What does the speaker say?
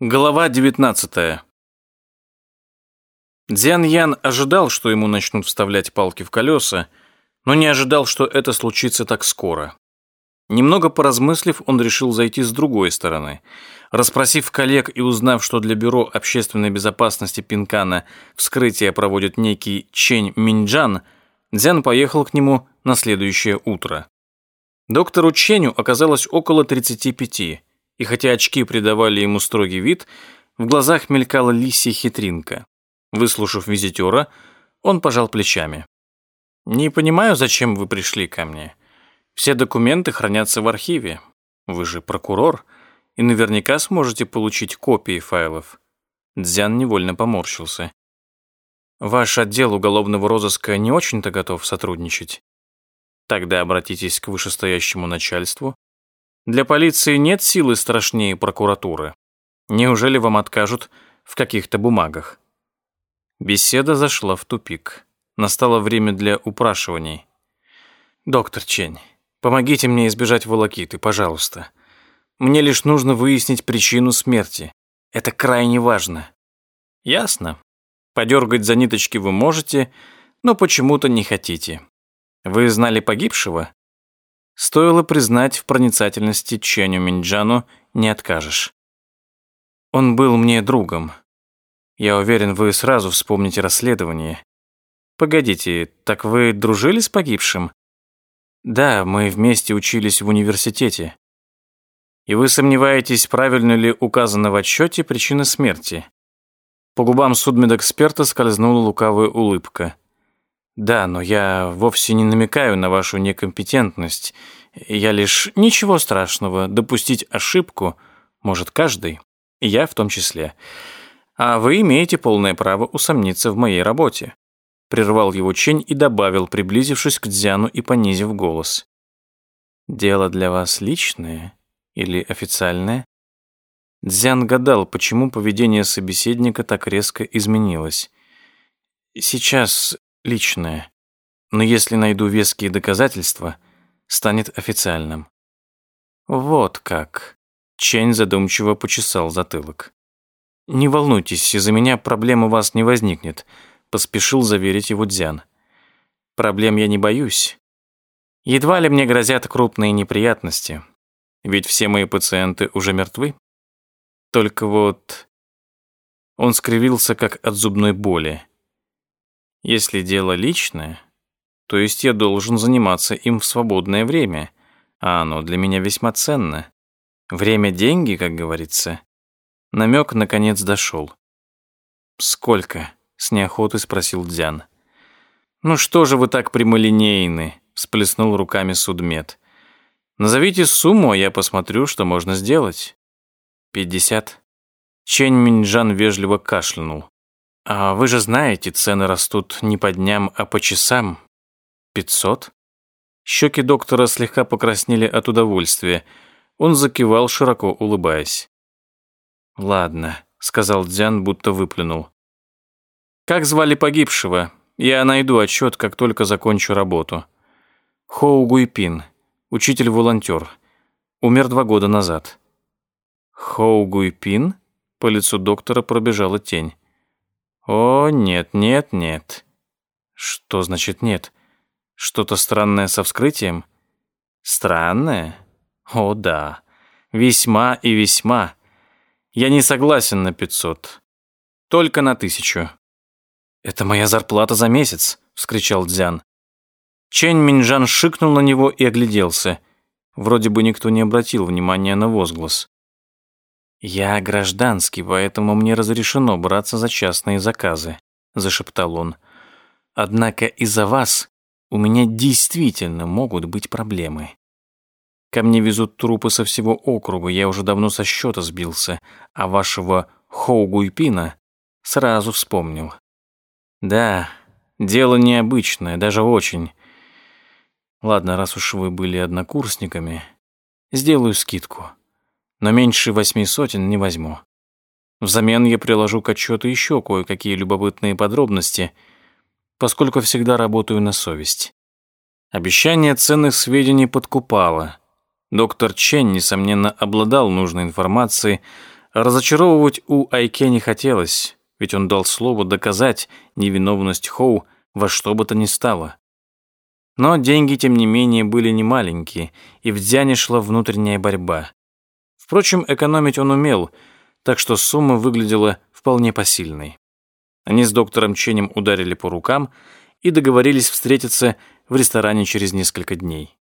Глава 19. Дзян Ян ожидал, что ему начнут вставлять палки в колеса, но не ожидал, что это случится так скоро. Немного поразмыслив, он решил зайти с другой стороны. Расспросив коллег и узнав, что для Бюро общественной безопасности Пинкана вскрытие проводит некий Чень Минджан, Дзян поехал к нему на следующее утро. Доктору Ченю оказалось около 35, и хотя очки придавали ему строгий вид, в глазах мелькала лисья хитринка. Выслушав визитера, он пожал плечами. «Не понимаю, зачем вы пришли ко мне. Все документы хранятся в архиве. Вы же прокурор, и наверняка сможете получить копии файлов». Дзян невольно поморщился. «Ваш отдел уголовного розыска не очень-то готов сотрудничать. Тогда обратитесь к вышестоящему начальству. Для полиции нет силы страшнее прокуратуры. Неужели вам откажут в каких-то бумагах?» Беседа зашла в тупик. Настало время для упрашиваний. «Доктор Чень, помогите мне избежать волокиты, пожалуйста. Мне лишь нужно выяснить причину смерти. Это крайне важно». «Ясно. Подергать за ниточки вы можете, но почему-то не хотите. Вы знали погибшего?» Стоило признать в проницательности Ченю Минджану не откажешь. Он был мне другом. Я уверен, вы сразу вспомните расследование. Погодите, так вы дружили с погибшим? Да, мы вместе учились в университете. И вы сомневаетесь, правильно ли указано в отчете причина смерти? По губам судмедэксперта скользнула лукавая улыбка. Да, но я вовсе не намекаю на вашу некомпетентность. Я лишь ничего страшного, допустить ошибку может каждый, и я в том числе а вы имеете полное право усомниться в моей работе». Прервал его Чень и добавил, приблизившись к Дзяну и понизив голос. «Дело для вас личное или официальное?» Дзян гадал, почему поведение собеседника так резко изменилось. «Сейчас личное, но если найду веские доказательства, станет официальным». «Вот как», — Чень задумчиво почесал затылок. «Не волнуйтесь, из-за меня проблем у вас не возникнет», — поспешил заверить его Дзян. «Проблем я не боюсь. Едва ли мне грозят крупные неприятности, ведь все мои пациенты уже мертвы. Только вот...» Он скривился, как от зубной боли. «Если дело личное, то есть я должен заниматься им в свободное время, а оно для меня весьма ценно. Время – деньги, как говорится. Намек, наконец, дошел. «Сколько?» — с неохотой спросил Дзян. «Ну что же вы так прямолинейны?» — всплеснул руками судмед. «Назовите сумму, а я посмотрю, что можно сделать». «Пятьдесят». Чэнь Минджан вежливо кашлянул. «А вы же знаете, цены растут не по дням, а по часам. Пятьсот?» Щеки доктора слегка покраснели от удовольствия. Он закивал, широко улыбаясь. «Ладно», — сказал Дзян, будто выплюнул. «Как звали погибшего? Я найду отчет, как только закончу работу. Хоу Гуйпин, учитель-волонтер. Умер два года назад». «Хоу Гуйпин?» По лицу доктора пробежала тень. «О, нет, нет, нет». «Что значит нет? Что-то странное со вскрытием?» «Странное? О, да. Весьма и весьма». Я не согласен на 500. Только на тысячу. Это моя зарплата за месяц, вскричал Дзян. Чэнь Минжан шикнул на него и огляделся. Вроде бы никто не обратил внимания на возглас. «Я гражданский, поэтому мне разрешено браться за частные заказы», — зашептал он. «Однако из-за вас у меня действительно могут быть проблемы. Ко мне везут трупы со всего округа, я уже давно со счета сбился, а вашего Хоугуйпина сразу вспомнил. Да, дело необычное, даже очень. Ладно, раз уж вы были однокурсниками, сделаю скидку. Но меньше восьми сотен не возьму. Взамен я приложу к отчету еще кое-какие любопытные подробности, поскольку всегда работаю на совесть. Обещание ценных сведений подкупало — Доктор Чен, несомненно, обладал нужной информацией, Разочаровывать У Айке не хотелось, ведь он дал слово доказать невиновность Хоу во что бы то ни стало. Но деньги, тем не менее, были немаленькие, и в Дзяне шла внутренняя борьба. Впрочем, экономить он умел, так что сумма выглядела вполне посильной. Они с доктором Ченем ударили по рукам и договорились встретиться в ресторане через несколько дней.